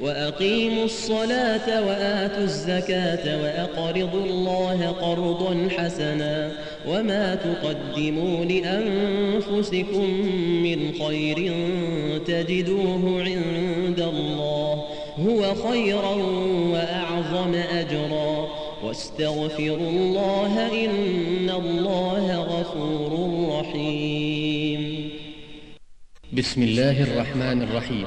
وأقيموا الصلاة وآتوا الزكاة وأقرضوا الله قرضا حسنا وما تقدموا لأنفسكم من خير تجدوه عند الله هو خيرا وأعظم أجرا واستغفروا الله إن الله غفور رحيم. بسم الله الرحمن الرحيم.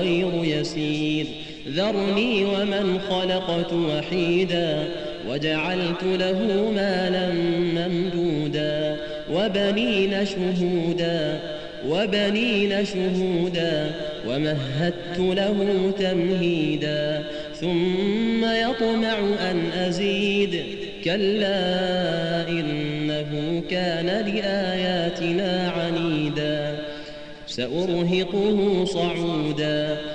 غير يسير. ذرني ومن خلقت وحيدا وجعلت له مالا ممدودا وبنين شهودا وبنين شهودا ومهدت له تمهيدا. ثم يطمع أن أزيد. كلا إنه كان لآياتنا عنيدا. سأرهقه صعودا.